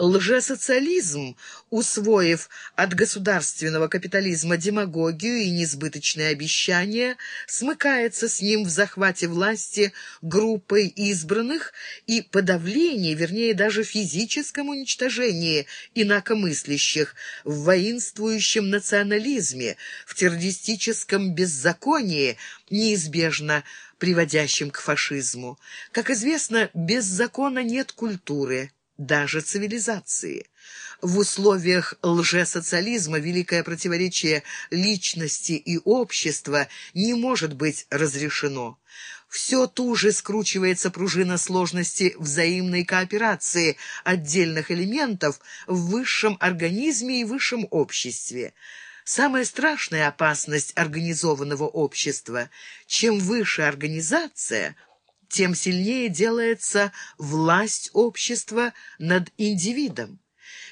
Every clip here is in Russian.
Лжесоциализм, усвоив от государственного капитализма демагогию и несбыточные обещания, смыкается с ним в захвате власти группой избранных и подавлении, вернее, даже физическом уничтожении инакомыслящих, в воинствующем национализме, в террористическом беззаконии, неизбежно приводящем к фашизму. Как известно, без закона нет культуры даже цивилизации. В условиях лжесоциализма великое противоречие личности и общества не может быть разрешено. Все туже скручивается пружина сложности взаимной кооперации отдельных элементов в высшем организме и высшем обществе. Самая страшная опасность организованного общества – чем выше организация – тем сильнее делается власть общества над индивидом.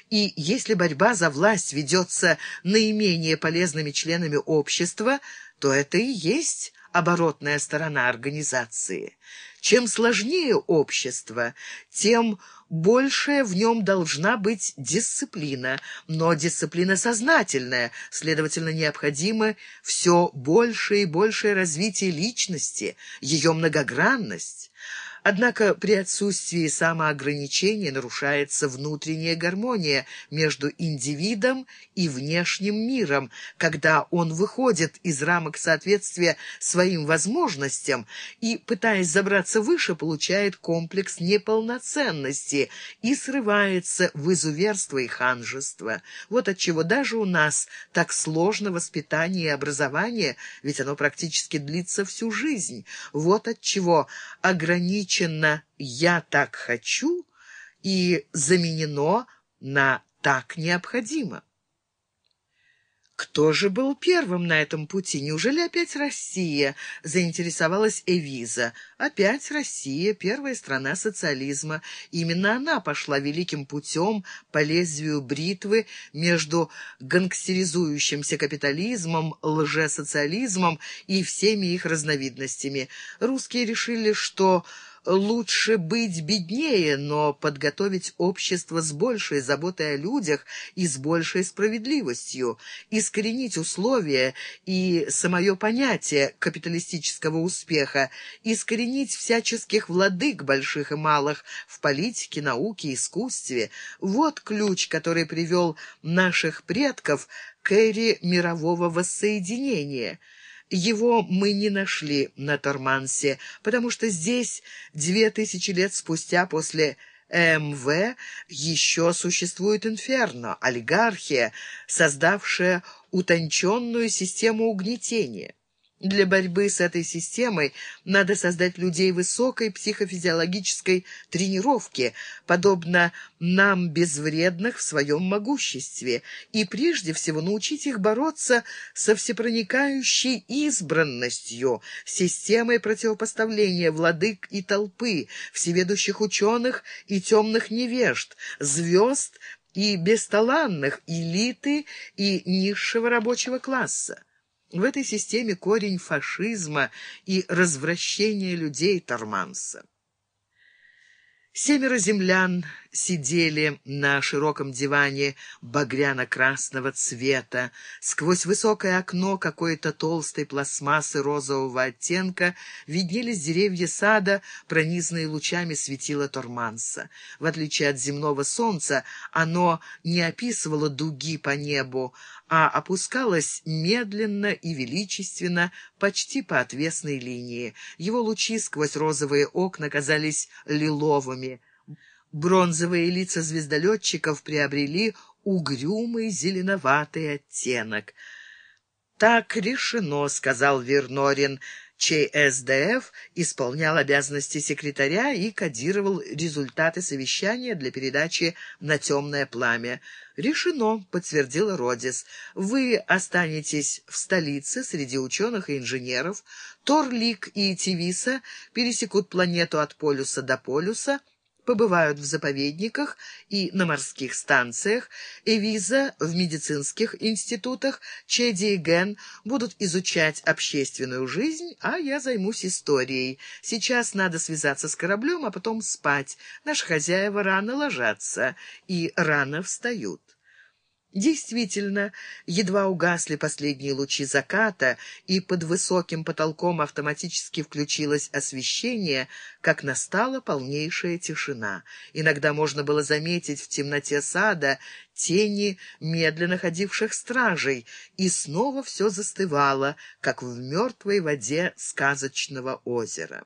И если борьба за власть ведется наименее полезными членами общества, то это и есть оборотная сторона организации. Чем сложнее общество, тем большая в нем должна быть дисциплина, но дисциплина сознательная, следовательно, необходимо все большее и большее развитие личности, ее многогранность. Однако при отсутствии самоограничения нарушается внутренняя гармония между индивидом и внешним миром, когда он выходит из рамок соответствия своим возможностям и, пытаясь забраться выше, получает комплекс неполноценности и срывается в изуверство и ханжество. Вот отчего даже у нас так сложно воспитание и образование, ведь оно практически длится всю жизнь. Вот отчего ограничение ограничено «я так хочу» и заменено на «так необходимо». Кто же был первым на этом пути? Неужели опять Россия? Заинтересовалась Эвиза. Опять Россия, первая страна социализма. Именно она пошла великим путем по лезвию бритвы между гангстеризующимся капитализмом, лжесоциализмом и всеми их разновидностями. Русские решили, что лучше быть беднее, но подготовить общество с большей заботой о людях и с большей справедливостью, искоренить условия и самое понятие капиталистического успеха, искоренить всяческих владык больших и малых в политике, науке, искусстве. Вот ключ, который привел наших предков к эре мирового воссоединения – его мы не нашли на Тормансе, потому что здесь две тысячи лет спустя после МВ еще существует инферно, олигархия, создавшая утонченную систему угнетения. Для борьбы с этой системой надо создать людей высокой психофизиологической тренировки, подобно нам безвредных в своем могуществе, и прежде всего научить их бороться со всепроникающей избранностью, системой противопоставления владык и толпы, всеведущих ученых и темных невежд, звезд и бесталанных, элиты и низшего рабочего класса. В этой системе корень фашизма и развращения людей Торманса. Семеро землян сидели на широком диване багряно-красного цвета. Сквозь высокое окно какой-то толстой пластмассы розового оттенка виднелись деревья сада, пронизанные лучами светила Торманса. В отличие от земного солнца, оно не описывало дуги по небу, а опускалась медленно и величественно, почти по отвесной линии. Его лучи сквозь розовые окна казались лиловыми. Бронзовые лица звездолетчиков приобрели угрюмый зеленоватый оттенок. «Так решено», — сказал Вернорин чей СДФ исполнял обязанности секретаря и кодировал результаты совещания для передачи на темное пламя. «Решено», — подтвердил Родис. «Вы останетесь в столице среди ученых и инженеров. Торлик и Тивиса пересекут планету от полюса до полюса». Побывают в заповедниках и на морских станциях, Эвиза в медицинских институтах, Чеди и Ген будут изучать общественную жизнь, а я займусь историей. Сейчас надо связаться с кораблем, а потом спать. Наши хозяева рано ложатся и рано встают. Действительно, едва угасли последние лучи заката, и под высоким потолком автоматически включилось освещение, как настала полнейшая тишина. Иногда можно было заметить в темноте сада тени медленно ходивших стражей, и снова все застывало, как в мертвой воде сказочного озера.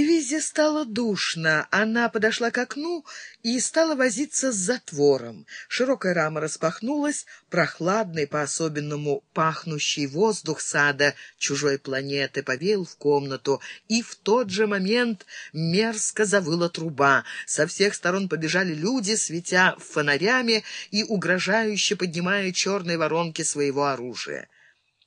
Визе стало душно. Она подошла к окну и стала возиться с затвором. Широкая рама распахнулась, прохладный, по-особенному пахнущий воздух сада чужой планеты повеял в комнату, и в тот же момент мерзко завыла труба. Со всех сторон побежали люди, светя фонарями и угрожающе поднимая черные воронки своего оружия.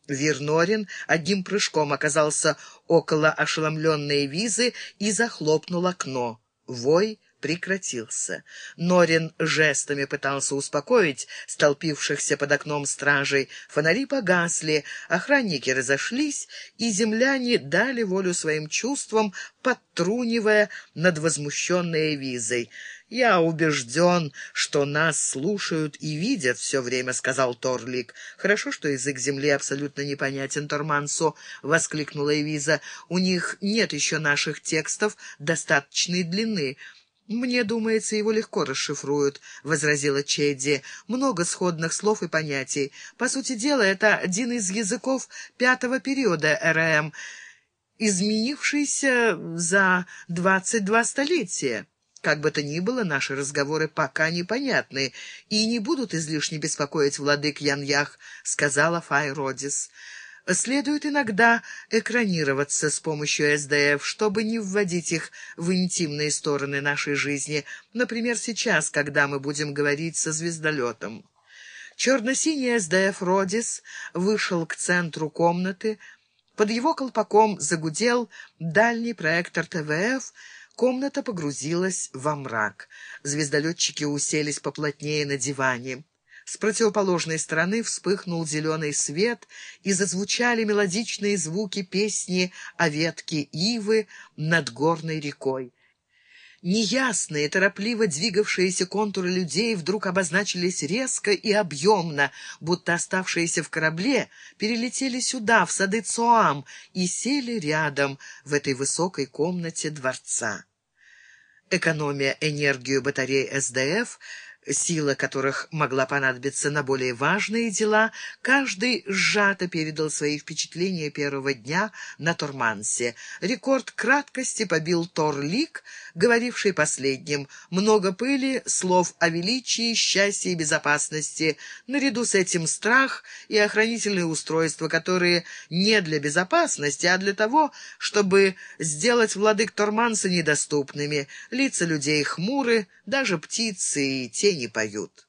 Вернорин одним прыжком оказался около ошеломленной визы и захлопнул окно. Вой прекратился. Норин жестами пытался успокоить столпившихся под окном стражей. Фонари погасли, охранники разошлись, и земляне дали волю своим чувствам, подтрунивая над возмущенной визой. «Я убежден, что нас слушают и видят все время», — сказал Торлик. «Хорошо, что язык земли абсолютно непонятен, Тормансо», — воскликнула Эвиза. «У них нет еще наших текстов достаточной длины». «Мне думается, его легко расшифруют», — возразила Чедди. «Много сходных слов и понятий. По сути дела, это один из языков пятого периода РМ, изменившийся за двадцать два столетия». Как бы то ни было, наши разговоры пока непонятны и не будут излишне беспокоить владык Яньях, — сказала Фай Родис. Следует иногда экранироваться с помощью СДФ, чтобы не вводить их в интимные стороны нашей жизни, например, сейчас, когда мы будем говорить со звездолетом. Черно-синий СДФ «Родис» вышел к центру комнаты. Под его колпаком загудел дальний проектор ТВФ — Комната погрузилась во мрак. Звездолетчики уселись поплотнее на диване. С противоположной стороны вспыхнул зеленый свет, и зазвучали мелодичные звуки песни о ветке ивы над горной рекой. Неясные, торопливо двигавшиеся контуры людей вдруг обозначились резко и объемно, будто оставшиеся в корабле перелетели сюда, в сады Цоам, и сели рядом в этой высокой комнате дворца. Экономия энергию батарей СДФ сила которых могла понадобиться на более важные дела, каждый сжато передал свои впечатления первого дня на Тормансе. Рекорд краткости побил Торлик, говоривший последним. Много пыли, слов о величии, счастье и безопасности. Наряду с этим страх и охранительные устройства, которые не для безопасности, а для того, чтобы сделать владык Торманса недоступными. Лица людей хмуры, даже птицы и тени поют.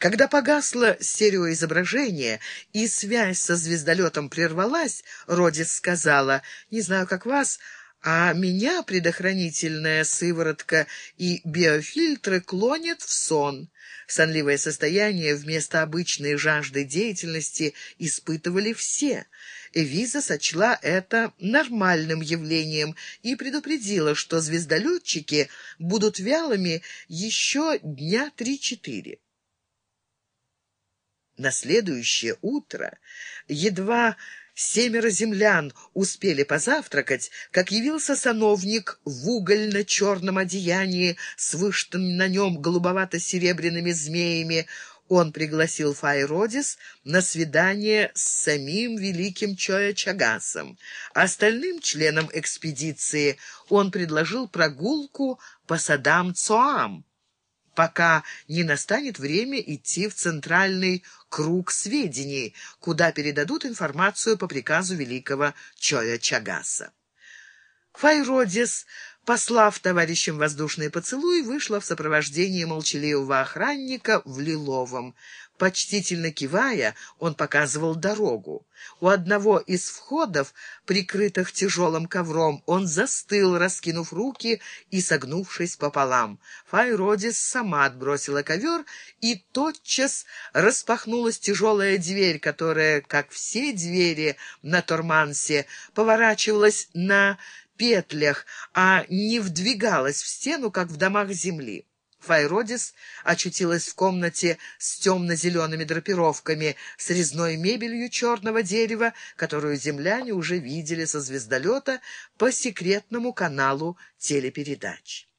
Когда погасло стереоизображение и связь со звездолетом прервалась, Родис сказала, «Не знаю, как вас, а меня предохранительная сыворотка и биофильтры клонят в сон». Сонливое состояние вместо обычной жажды деятельности испытывали все. Эвиза сочла это нормальным явлением и предупредила, что звездолетчики будут вялыми еще дня три-четыре. На следующее утро, едва Семеро землян успели позавтракать, как явился сановник в угольно-черном одеянии с вышитым на нем голубовато-серебряными змеями. Он пригласил Файродис на свидание с самим великим Чоя Чагасом. Остальным членам экспедиции он предложил прогулку по садам Цоам пока не настанет время идти в центральный круг сведений, куда передадут информацию по приказу великого Чоя Чагаса. Файродис послав товарищам воздушный поцелуй, вышла в сопровождении молчаливого охранника в Лиловом. Почтительно кивая, он показывал дорогу. У одного из входов, прикрытых тяжелым ковром, он застыл, раскинув руки и согнувшись пополам. Файродис сама отбросила ковер, и тотчас распахнулась тяжелая дверь, которая, как все двери на Тормансе, поворачивалась на петлях, а не вдвигалась в стену, как в домах земли. Файродис очутилась в комнате с темно-зелеными драпировками, с резной мебелью черного дерева, которую земляне уже видели со звездолета по секретному каналу телепередач.